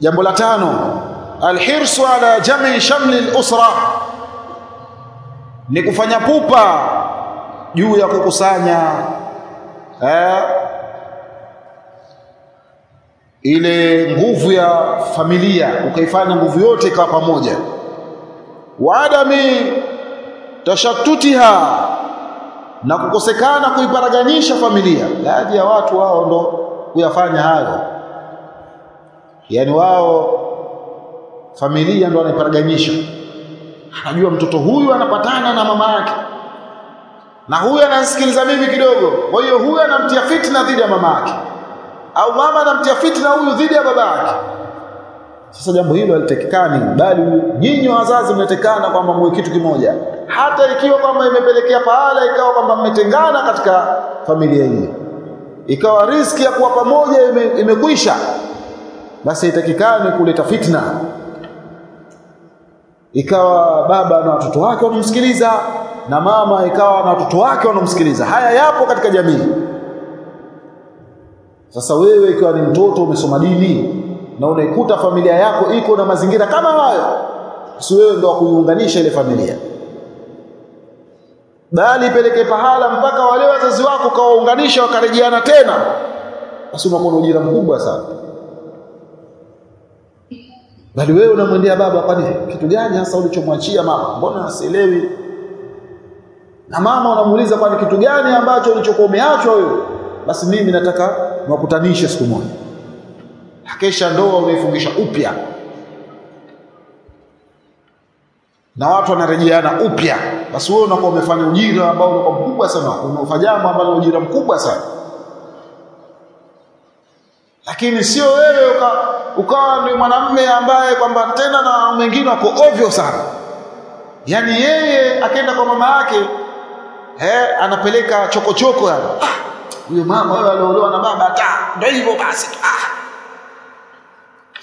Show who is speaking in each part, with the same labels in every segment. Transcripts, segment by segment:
Speaker 1: jambo la tano alhirsu ala jam'i shamli al-usra ni kufanya pupa juu ya kukusanya eh, ile nguvu ya familia ukaifanya nguvu yote ikawa pamoja. Wa adami tashattutiha na kukosekana kuiparaganyisha familia. Baadhi ya watu wao ndo kuyafanya hayo yani wao familia ndo wanaiparaganyisha. Anajua mtoto huyu anapatana na mama yake. Na huyu anasikiliza mimi kidogo. Kwa hiyo huyu anamtia fitna dhidi ya mama yake. Au mama anamtia fitna huyu dhidi ya baba yake. Sasa jambo hilo halitekikani bali nyinyi wazazi mnatekana kwamba mwe kitu kimoja. Hata ikiwa kwamba imepelekea pahala ikawa kwamba mmetengana katika familia hii. Ikawa riski ya kuwa pamoja imekwisha. ime, basi itakikani kuleta fitna. Ikawa baba na watoto wake wanamsikiliza na mama ikawa na watoto wake wanamsikiliza. Haya yapo katika jamii. Sasa wewe ikiwa ni mtoto umesoma dini na unaikuta familia yako iko na mazingira kama hayo si wewe ndio kuiunganisha ile familia. Bali ipeleke pahala mpaka wale wazazi wako kawaunganisha wakarejeana tena basi unakuwa na ujira mkubwa sana bali wewe unamwendea baba kwani kitu gani hasa ulichomwachia mama? Mbona asielewi na mama unamuuliza kwani kitu gani ambacho ulichokuwa umeachwa wewe? Basi mimi nataka niwakutanishe siku moja. Hakesha ndoa unaifungisha upya. Na watu wanarejeana upya. Basi wewe unakuwa umefanya ujira ambao unakuwa mkubwa sana. Unafanya jambo ambalo ujira mkubwa sana lakini sio wewe uka, ukawa ni mwanamme ambaye kwamba tena na mwingine wako ovyo sana. Yaani yeye akaenda kwa mama yake eh anapeleka chokochoko yani ah huyo mama wewe aliolewa na baba ta ndio hivyo basi. Ah.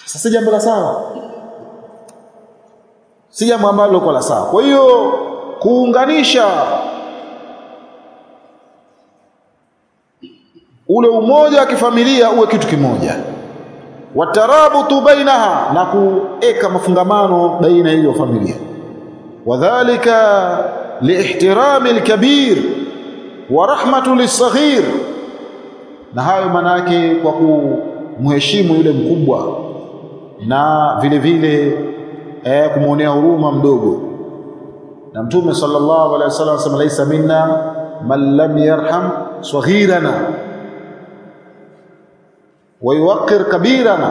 Speaker 1: Sasa si jambo la sawa? Si jambo ambalo liko la sawa. Kwa hiyo kuunganisha ule umoja wa kifamilia uwe kitu kimoja. Watarabutu bainaha na kuweka mafungamano baina hiyo familia. Wadhālika liihtirami alkabir wa rahmatu lisaghir na hayo manake kwa kumheshimu yule mkubwa na vile vile eh, kumuonea huruma mdogo. Na mtume sallallahu alaihi wasallam asema laisa minna man lam yarham saghirana wa yuwaqqir kabirana.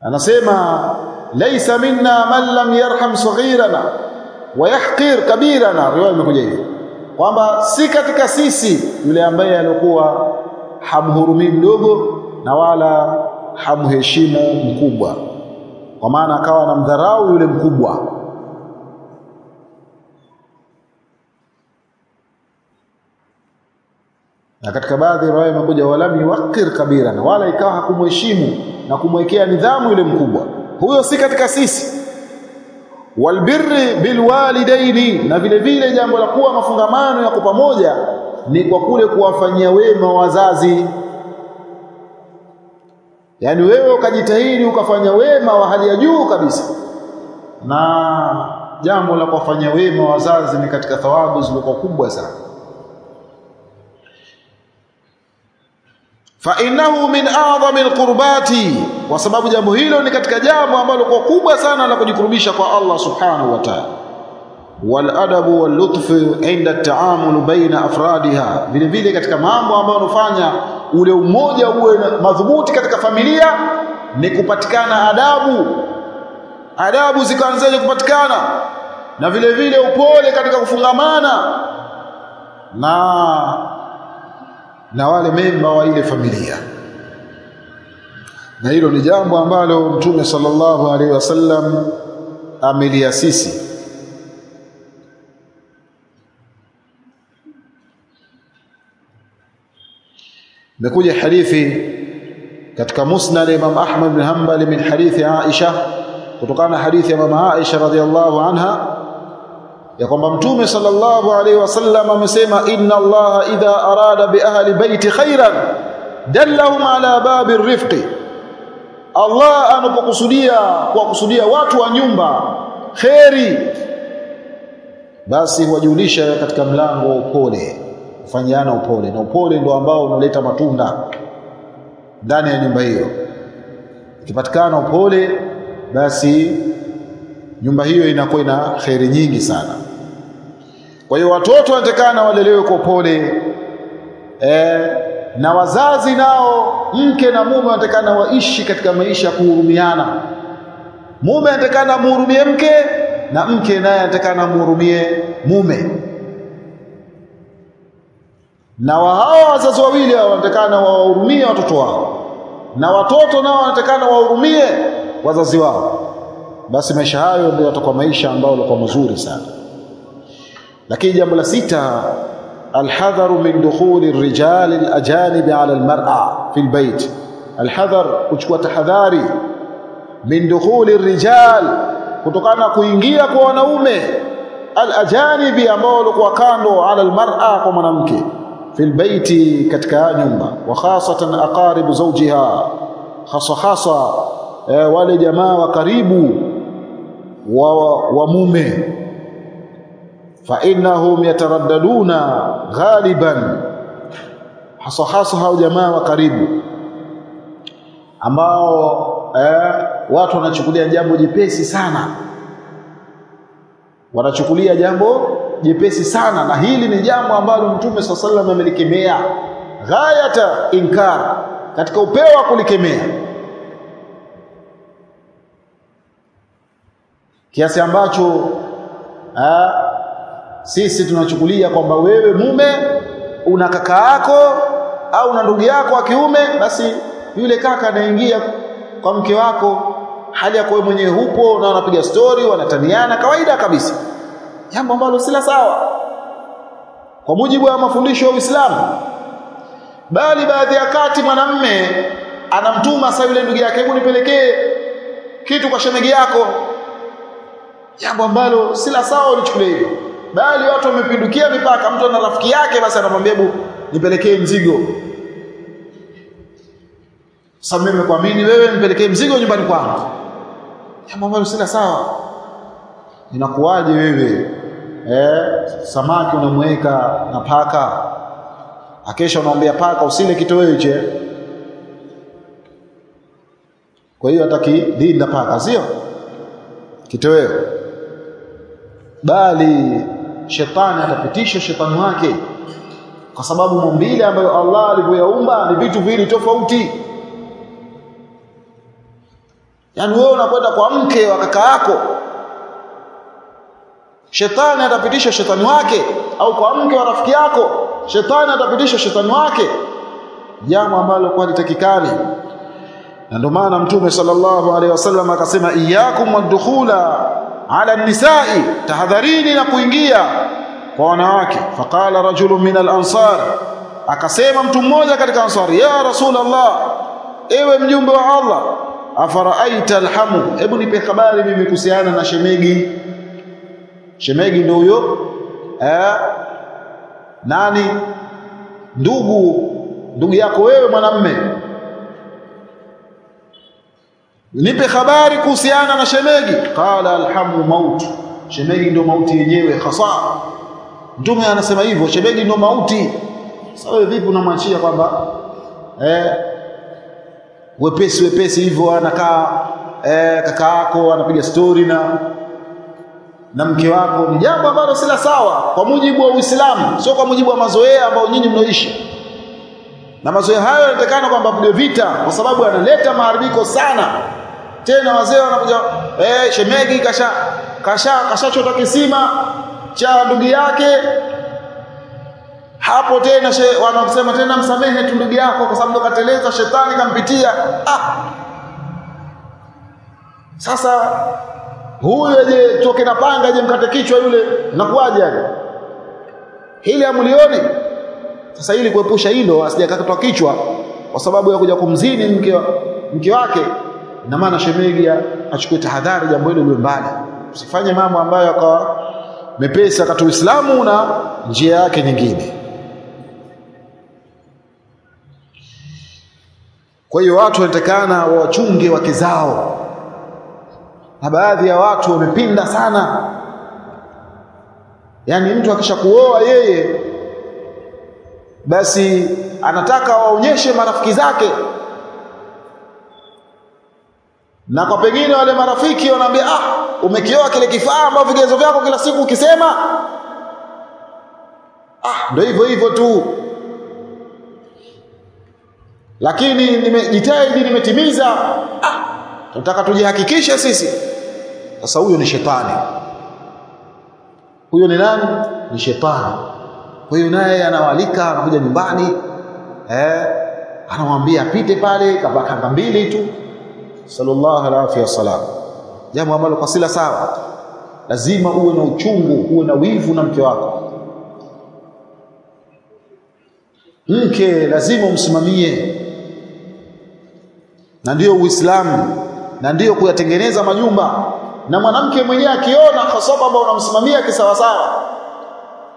Speaker 1: Anasema laisa minna man lam yarham saghirana wa yahqir kabirana. Riwaya imekuja hivi. Kwamba si katika sisi yule ambaye alikuwa hamhurumii mdogo na wala hamheshimu mkubwa. Kwa maana akawa anamdharau yule mkubwa na katika baadhi ya imekuja walam kabira na wala ikawa hakumheshimu na kumwekea nidhamu yule mkubwa. Huyo si katika sisi. Walbirri bilwalidaini na vile vile jambo la kuwa mafungamano yako pamoja ni kwa kule kuwafanyia wema wazazi. Yaani wewe ukajitahidi ukafanya wema wa hali ya juu kabisa. Na jambo la kuwafanyia wema wazazi ni katika thawabu zilizokuwa kubwa sana fa innahu min a'zami alqurbati. Kwa sababu jambo hilo ni katika jambo ambalo kwa kubwa sana la kujikurubisha kwa Allah subhanahu wa ta'ala. Wal adabu wal lutfu inda at-ta'amul baina afradiha. Vile vile katika mambo ambayo unafanya ule umoja uwe madhubuti katika familia ni kupatikana adabu. Adabu zikaanzaje kupatikana? Na vile vile upole katika kufungamana. Na na wale memba wa ile familia. Na hilo ni jambo ambalo mtume sallallahu alaihi wasallam ameliasisi imekuja hadithi katika musnad Imam Ahmad bin Hanbal min hadithi Aisha kutokana na hadithi ya mama Aisha radhiallahu anha ya kwamba mtume sallallahu alaihi wasallam amesema inna allaha idha arada bi ahli baiti khairan dallahum ala babi rifqi. Allah anapokusudia kwa kusudia watu wa nyumba kheri basi huwajulisha katika mlango wa upole kufanyiana upole na upole ndio ambao unaleta matunda ndani ya nyumba hiyo. Ikipatikana upole basi nyumba hiyo inakuwa ina kheri nyingi sana kwa hiyo watoto wanatakana walelewe kwa upole. Eh, na wazazi nao mke na mume wanatakana waishi katika maisha ya kuhurumiana. Mume anatakana muhurumie mke na mke naye anatakana muhurumie mume. Na wa hawa wazazi wawili wanatakana wawahurumie watoto wao. Na watoto nao wanatakana wahurumie wazazi wao. Basi maisha hayo ndio yatakuwa maisha ambayo yalikuwa mazuri sana lakini jambo la sita alhadharu min dukhuli rijali alajanib ala almar'a fi albayt alhadhar kuchukua tahadhari min dukhuli rijal kutokana kuingia kwa wanaume alajanibi ambao walikuwa kando ala almar'a kwa mwanamke fi albayti katika nyumba. Wa khasatan aqaribu zawjiha hasa hasa eh, wale jamaa wa karibu wa, wa mume fa innahum yataraddaduna ghaliban. Hasa hasa hao jamaa wa karibu ambao eh, watu wanachukulia jambo jepesi sana. Wanachukulia jambo jepesi sana na hili ni jambo ambalo mtume swalla wasallam amelikemea. Ghayata inkar katika upeo wa kulikemea. Kiasi ambacho aa, sisi tunachukulia kwamba wewe mume una kaka yako au na ndugu yako wa kiume basi yule kaka anaingia kwa mke wako. Hali ya kwa mwenyewe hupo na wanapiga stori wanataniana kawaida kabisa. Jambo ambalo si sawa. Kwa mujibu wa mafundisho ya Uislamu bali baadhi ya kati mwanamme anamtuma sasa yule ndugu yake hebu nipelekee kitu kwa shemegi yako. Jambo ambalo si sawa ulichukulia hivyo bali watu wamepindukia mipaka mtu ana rafiki yake basi anamwambia hebu nipelekee mzigo. Sasa mimi kuamini wewe nipelekee mzigo nyumbani kwangu. Jambo ambalo sina sawa. Inakuwaje wewe? Eh samaki unamweka na paka akesha unamwambia paka usile kitoweo hicho kwa hiyo atakilinda paka sio? Kitoweo. Bali shetani atapitisha shetani wake. Kwa sababu maumbile ambayo Allah alivyoyaumba ni vitu viwili tofauti. Yaani wewe unakwenda kwa mke wa kaka yako. Shetani atapitisha shetani wake. Au kwa mke wa rafiki yako. Shetani atapitisha shetani wake. Jambo ambalo kwa litakikani na ndio maana mtume sallallahu alaihi wasallam akasema iyyakum wadkhula ala nisai tahadharini na kuingia kwa wanawake. Faqala rajulun min al-ansar akasema mtu mmoja katika ansari ya rasulullah ewe mjumbe wa Allah afaraaita alhamu? Hebu nipe habari mimi kuhusiana na shemegi. Shemegi ndio huyo eh nani? Ndugu ndugu yako wewe mwanamme nipe habari kuhusiana na shemegi. Qala alhamu maut. Shemegi ndio mauti yenyewe hasa. Mtume anasema hivyo shemegi ndio mauti. Sasa vipi unamwachia kwamba eh wepesi wepesi hivyo anakaa eh, kaka yako anapiga story na na mke wako? Ni jambo ambalo si sawa kwa mujibu wa Uislamu sio kwa mujibu wa mazoea ambayo nyinyi mnaoishi. Na mazoea hayo yanatakana kwamba mpige vita kwa sababu yanaleta maharibiko sana tena wazee wanakuja eh shemegi kasha kasha kashachota kisima cha ndugu yake. Hapo tena wanasema tena msamehe tu ndugu yako kwa sababu kateleza shetani kampitia. Ah! Sasa huyo je toke na panga aje mkate kichwa yule nakuaje yani? Hili amulioni sasa ili kuepusha hilo asijakatwa kichwa kwa sababu ya kuja kumzini mke mke wake ina maana shemegi achukue tahadhari jambo hilo liwe mbali. Usifanye mambo ambayo akawa mepesi akati Uislamu na njia yake nyingine. Kwa hiyo watu wanatakana wawachunge wake zao. Na baadhi ya watu wamepinda sana. Yaani mtu akisha kuoa yeye basi anataka waonyeshe marafiki zake na kwa pengine wale marafiki wanaambia ah umekioa kile kifaa ambao vigezo vyako kila siku ukisema. Ah ndio hivyo hivyo tu. Lakini nimejitahidi nimetimiza. Ah tunataka tujihakikishe sisi. Sasa huyo ni shetani. Huyo ni nani? Ni shetani. Kwa hiyo naye anawalika anakuja nyumbani eh anamwambia apite pale kabakanga mbili tu sallallahu alaihi wasallam jambo ambalo kwa sila sawa lazima uwe na uchungu uwe na wivu na mke wako. Mke lazima umsimamie. Na ndio uislamu na ndio kuyatengeneza majumba na mwanamke mwenyewe akiona kwa sababu unamsimamia kisawasawa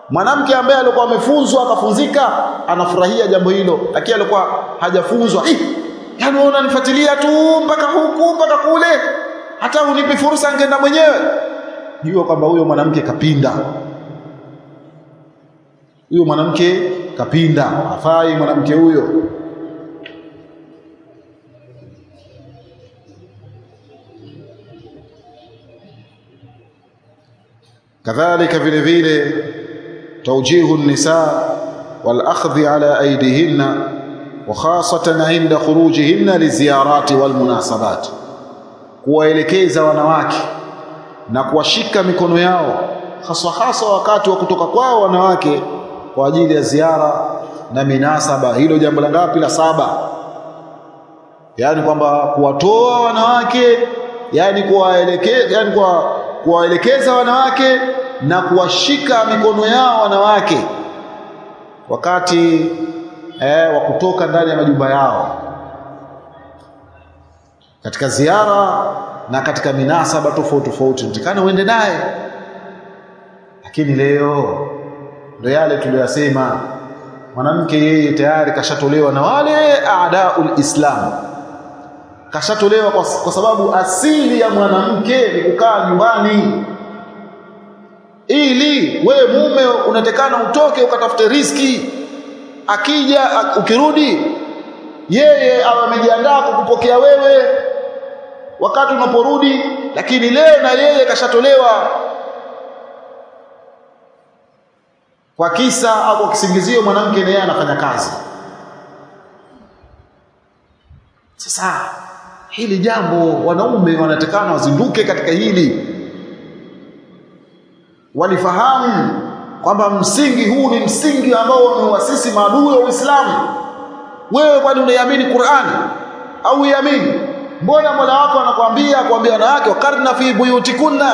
Speaker 1: mwanamke ambaye alikuwa amefunzwa akafunzika anafurahia jambo hilo. Lakini alikuwa hajafunzwa yani unanifuatilia tu mpaka huku mpaka kule. Hata unipe fursa ngenda mwenyewe. Jua kwamba huyo mwanamke kapinda. Huyo mwanamke kapinda. Afai mwanamke huyo. Kadhalika vile vile taujihu nisa wal akhdhi ala aidihinna وخاصة عند خروجهن للزيارات والمناسبات kuwaelekeza wanawake na kuwashika mikono yao hasa hasa wakati wa kutoka kwao wanawake kwa ajili ya ziara na minasaba hilo jambo la ngapi la saba yani kwamba kuwatoa wanawake yani kuwaelekeza yani kwa kuwaelekeza wanawake na kuwashika mikono yao wanawake wakati eh, wa kutoka ndani ya majumba yao. Katika ziara na katika minasaba tofauti tofauti utakana uende naye. Lakini leo ndio yale tuliyosema. Mwanamke yeye tayari kashatolewa na wale aadaul islam. Kashatolewa kwa, kwa sababu asili ya mwanamke ni kukaa nyumbani. Ili we mume unatekana utoke ukatafute riski akija ukirudi yeye awe amejiandaa kukupokea wewe wakati unaporudi lakini leo na yeye kashatolewa kwa kisa au kwa kisingizio mwanamke naye anafanya kazi. Sasa hili jambo wanaume wanatakana wazinduke katika hili. Walifahamu kwamba msingi huu ni msingi ambao wameuasisi maadui wa Uislamu. Wewe kwani unaiamini Qur'ani au uiamini? Mbona Mola wako anakuambia kuambia wanawake wakarna fi buyutikunna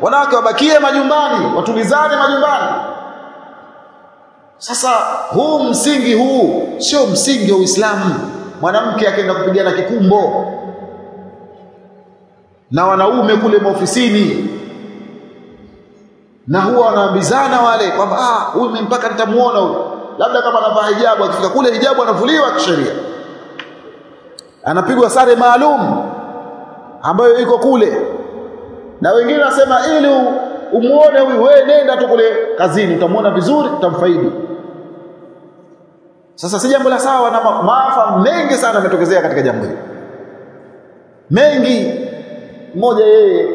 Speaker 1: wanawake wabakie majumbani watulizane majumbani? Sasa huu msingi huu sio msingi wa Uislamu. Mwanamke akaenda kupigana kikumbo na wanaume kule maofisini na huwa wanaambizana wale kwamba ah huyu mpaka nitamuona huyu. Labda kama anavaa hijabu akifika kule hijabu anavuliwa kisheria. Anapigwa sare maalum ambayo iko kule. Na wengine wasema ili umuone huyu wewe nenda tu kule kazini utamuona vizuri utamfaidi. Sasa si jambo la sawa na maafa mengi sana yametokezea katika jambo hili. Mengi. Mmoja yeye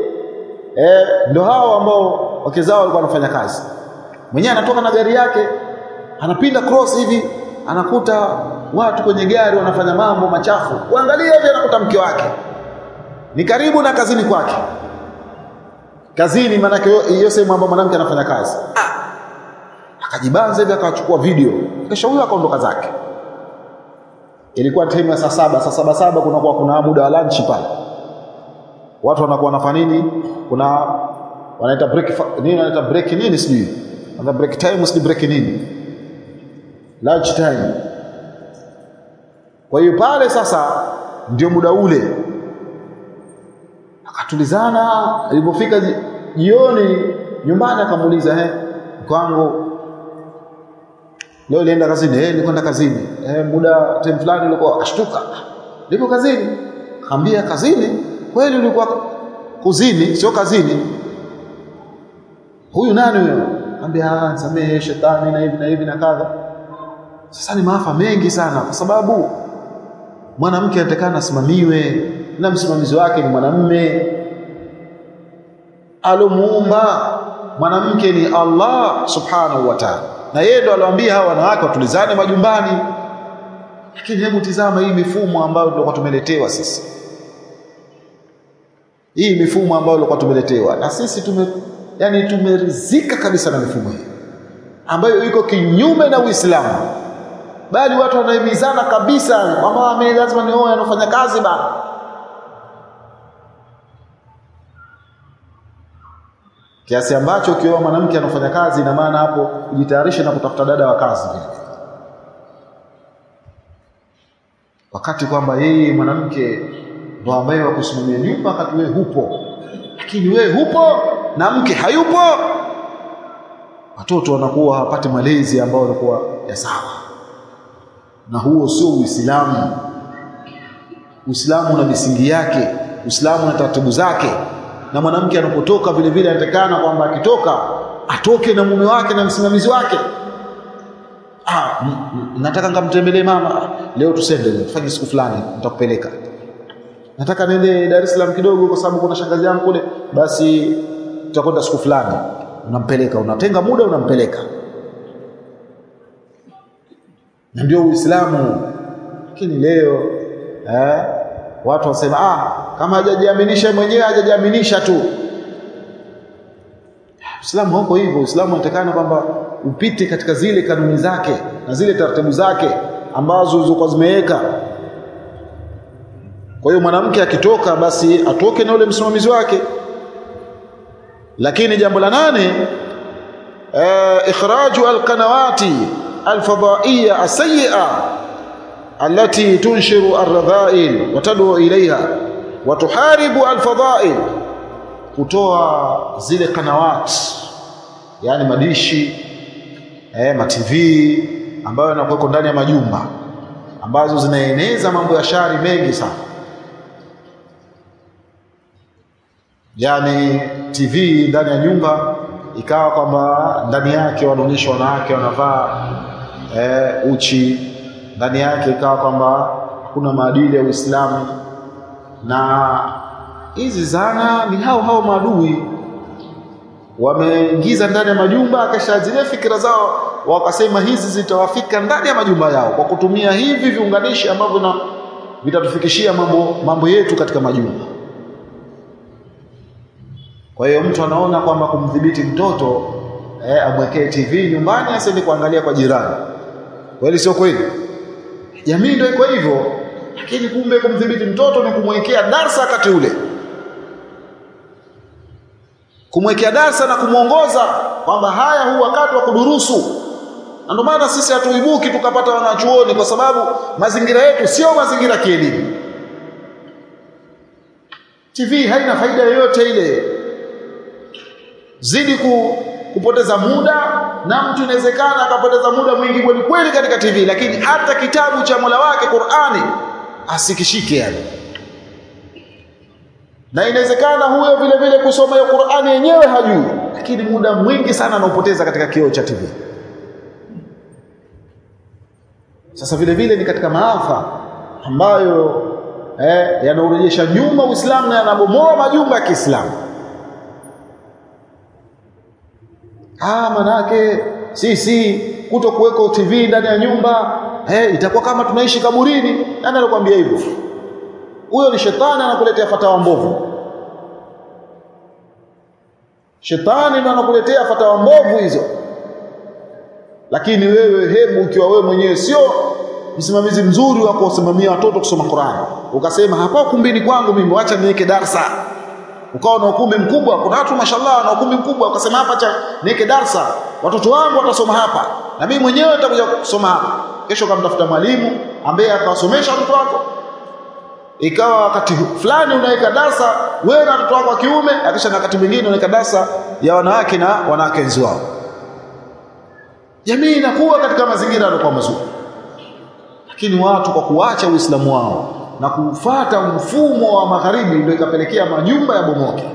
Speaker 1: eh ndio hao ambao wake zao walikuwa wanafanya kazi. Mwenyewe anatoka na gari yake anapinda cross hivi anakuta watu kwenye gari wanafanya mambo machafu. Uangalie hivi anakuta mke wake. Ni karibu na kazini kwake. Kazini maanake hiyo sehemu ambayo mwanamke anafanya kazi. Ah! Akajibanza hivi akachukua video. Kisha huyo akaondoka zake. Ilikuwa time ya saa saba. Saa saba saba kunakuwa kuna muda wa lunch pale. Watu wanakuwa wanafanya nini? Kuna wanaita break nini wanaita break nini sijui? Wanaita break time sijui break nini? Lunch time. Kwa hiyo pale sasa ndio muda ule. Akatulizana alipofika jioni nyumbani akamuuliza eh kwangu leo nienda kazini eh nilikwenda kazini. Eh muda time fulani ulikuwa akashtuka. Niko kazini. Kaambia kazini? Kweli ulikuwa kuzini sio kazini huyu nani huyo? Ambia samehe shetani na hivi na hivi na kadha. Sasa ni maafa mengi sana kwa sababu mwanamke anatakana asimamiwe na msimamizi wake ni mwanamme alomuumba mwanamke ni Allah subhanahu wa ta'ala. Na yeye ndo aliwaambia hawa wanawake watulizane majumbani. Lakini hebu tizama hii mifumo ambayo tulikuwa tumeletewa sisi. Hii mifumo ambayo tulikuwa tumeletewa. Na sisi tume yani tumerizika kabisa na mifumo hii ambayo iko kinyume na Uislamu. Bali watu wanahimizana kabisa kwamba mimi lazima nioe anafanya kazi bana kiasi ambacho ukioa mwanamke anafanya kazi ina maana hapo jitayarishe na kutafuta dada wa kazi. Wakati kwamba yeye mwanamke ndo ambaye wakusimamia nyumba wakati wewe hupo. Lakini wewe hupo na mke hayupo. Watoto wanakuwa hawapati malezi ambayo yanakuwa ya sawa. Na huo sio Uislamu. Uislamu na misingi yake Uislamu na taratibu zake. Na mwanamke anapotoka vile vile anatakana kwamba akitoka atoke na mume wake na msimamizi wake. Ah nataka ngamtembelee mama. Leo tusende tufanye siku fulani nitakupeleka. Nataka nende Dar es Salaam kidogo kwa sababu kuna shangazi yangu kule. Basi tutakwenda siku fulani unampeleka unatenga muda unampeleka. Na ndio Uislamu. Lakini leo eh, watu wasema ah kama hajajiaminisha mwenyewe hajajiaminisha tu. Uislamu hauko hivyo. Uislamu unatakana kwamba upite katika zile kanuni zake na zile taratibu zake ambazo zilizokuwa zimeweka kwa hiyo mwanamke akitoka basi atoke na ule msimamizi wake lakini jambo la nane uh, ikhraju alqanawati alfadaiya asayya التي تنشر الرذائل وتدعو إليها وتحارب الفضائل kutoa zile kanawat yani madishi eh ma TV ambayo yanakuwa ndani ya majumba ambazo zinaeneza mambo ya shari mengi sana Yani TV ndani ya nyumba ikawa kwamba ndani yake wanaonyesha wanawake wanavaa eh, uchi. Ndani yake ikawa kwamba kuna maadili ya Uislamu. Na hizi zana ni hao hao maadui. Wameingiza ndani ya majumba kisha zile fikira zao wakasema hizi zitawafika ndani ya majumba yao kwa kutumia hivi viunganishi ambavyo vitatufikishia mambo mambo yetu katika majumba kwa hiyo mtu anaona kwamba kumdhibiti mtoto eh, amwekee TV nyumbani asiende kuangalia kwa jirani. Kweli sio kweli? Jamii ndio iko hivyo lakini kumbe kumdhibiti mtoto ni kumwekea darsa wakati ule. Kumwekea darsa na kumwongoza kwamba haya huu wakati wa kudurusu. Na ndio maana sisi hatuibuki tukapata wanachuoni kwa sababu mazingira yetu sio mazingira kielimu. TV haina faida yoyote ile zidi ku, kupoteza muda na mtu inawezekana akapoteza muda mwingi kweli kweli katika TV lakini hata kitabu cha Mola wake Qur'ani asikishike yani na inawezekana huyo vile vile kusoma hiyo Qur'ani yenyewe hajui lakini muda mwingi sana anaupoteza katika kioo cha TV sasa vile vile ni katika maafa ambayo eh, yanaurejesha nyuma Uislamu na yanabomoa majumba ya Kiislamu ah manake sisi kutokuweka TV ndani ya nyumba eh itakuwa kama tunaishi kaburini. Nani alikwambia hivyo? Huyo ni shetani anakuletea fatawa mbovu. Shetani ndo anakuletea fatawa mbovu hizo. Lakini wewe hebu ukiwa wewe mwenyewe sio msimamizi mzuri wa kuwasimamia watoto kusoma Qur'an. Ukasema hapa ukumbini kwangu mimi wacha niweke darsa ukawa na ukumbi mkubwa. Kuna watu mashallah na ukumbi mkubwa. Ukasema hapa cha niweke darsa. Watoto wangu watasoma hapa. Na mimi mwenyewe nitakuja kusoma hapa. Kesho kamtafuta mwalimu ambaye akawasomesha watoto wako. Ikawa wakati fulani unaweka darsa wewe na watoto wako wa kiume akisha na wakati mwingine unaweka darsa ya wanawake na wanawake wenzi wao. Jamii inakuwa katika mazingira yanayokuwa mazuri. Lakini watu kwa kuacha uislamu wao na kufata mfumo wa magharibi ndio ikapelekea majumba ya bomoke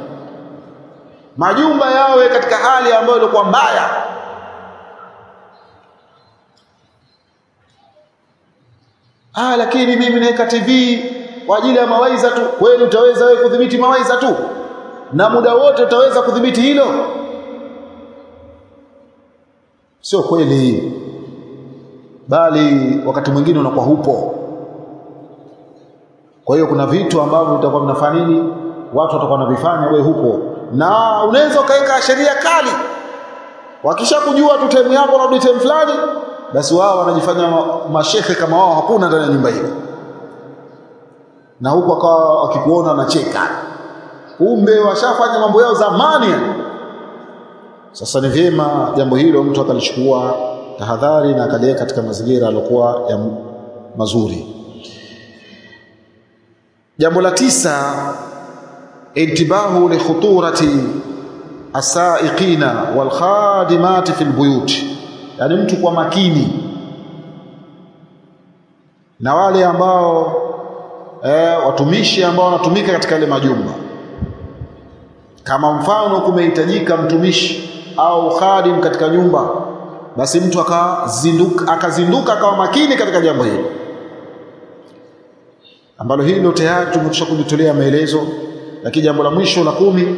Speaker 1: majumba yawe katika hali ambayo ilikuwa mbaya. Ah lakini mimi naweka TV kwa ajili ya mawaidha tu. Kweli utaweza wewe kudhibiti mawaidha tu? Na muda wote utaweza kudhibiti hilo? Sio kweli. Bali wakati mwingine unakuwa hupo kwa hiyo kuna vitu ambavyo vitakuwa vinafanya nini? Watu watakuwa wanavifanya wewe huko na unaweza ukaweka sheria kali. Wakisha kujua tu time yako na time fulani basi wao wanajifanya mashehe kama wao hakuna ndani ya nyumba ile na huko akawa wakikuona wanacheka. Kumbe washafanya mambo yao zamani. Sasa ni vyema jambo hilo mtu akalichukua tahadhari na akaliweka katika mazingira yaliokuwa ya mazuri jambo la tisa intibahu li khuturati asaiqina wal khadimati fil buyut. Yani mtu kwa makini na wale ambao eh, watumishi ambao wanatumika katika ile majumba. Kama mfano kumehitajika mtumishi au khadim katika nyumba basi mtu akazinduka akazinduka akawa makini katika jambo hilo ambalo hilo tayari tumekwisha kujitolea maelezo lakini jambo la mwisho la kumi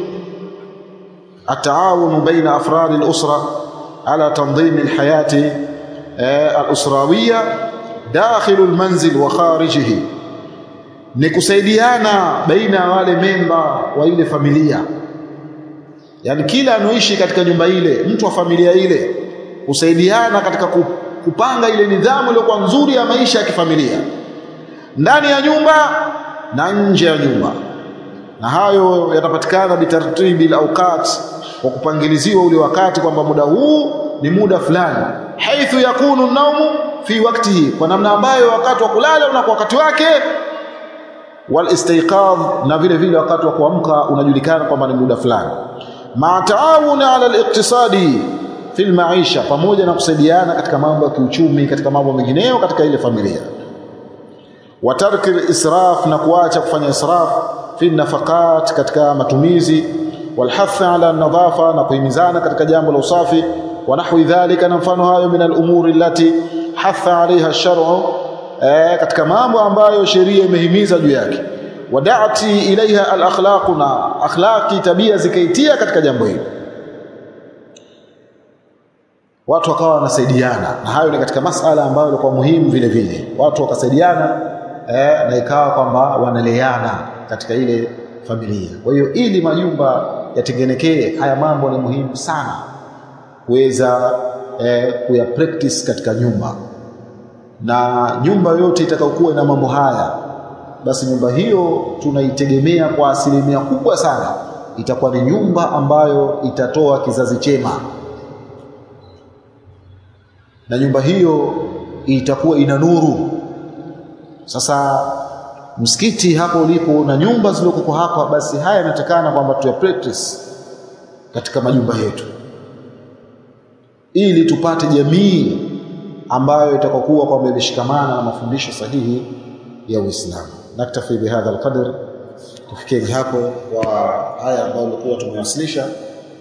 Speaker 1: ala tanzim al-hayati al-usrawiya dakhil al-manzil wa kharijihi. Ni kusaidiana baina wale memba wa ile familia. Yani kila anoishi katika nyumba ile mtu wa familia ile kusaidiana katika kupanga ile nidhamu iliyokuwa nzuri ya maisha ya kifamilia ndani ya nyumba na nje ya nyumba. Na hayo yatapatikana bitartibi awqat kwa kupangiliziwa ule wakati kwamba muda huu ni muda fulani. Haithu yakunu naumu fi waktihi kwa namna ambayo wakati wa kulala unakuwa wakati wake wal istiqadh na vile vile wakati wa kuamka unajulikana kwamba ni muda fulani. Ma taawuna ala al-iqtisadi fil maisha pamoja na kusaidiana katika mambo ya kiuchumi katika mambo mengineyo katika ile familia wa tarki israf na kuacha kufanya israf fi nafaqat katika matumizi walhath ala nadhafa na kuhimizana katika jambo la usafi wa nahwi dhalika na mfano hayo min al-umuri allati hatha alaiha ash-shar'u eh, katika mambo ambayo sheria imehimiza juu yake. Wada'ati ilaiha al-akhlaq na akhlaqi tabia zikaitia katika jambo hili. Watu wakawa wanasaidiana na hayo ni katika masala ambayo ilikuwa muhimu vile vile. Watu wakasaidiana eh, na ikawa kwamba wanaleana katika ile familia. Kwa hiyo ili majumba yatengenekee haya mambo ni muhimu sana kuweza eh, kuya practice katika nyumba. Na nyumba yote itakayokuwa na mambo haya basi nyumba hiyo tunaitegemea kwa asilimia kubwa sana itakuwa ni nyumba ambayo itatoa kizazi chema. Na nyumba hiyo itakuwa ina nuru sasa msikiti hapo ulipo na nyumba zilizoko hapa basi haya yanatakana kwamba tuya practice katika majumba yetu. Ili tupate jamii ambayo itakokuwa kwamba imeshikamana na mafundisho sahihi ya Uislamu. Naktafi bihadha alqadr. Tufikie hapo kwa haya ambayo tulikuwa tumewasilisha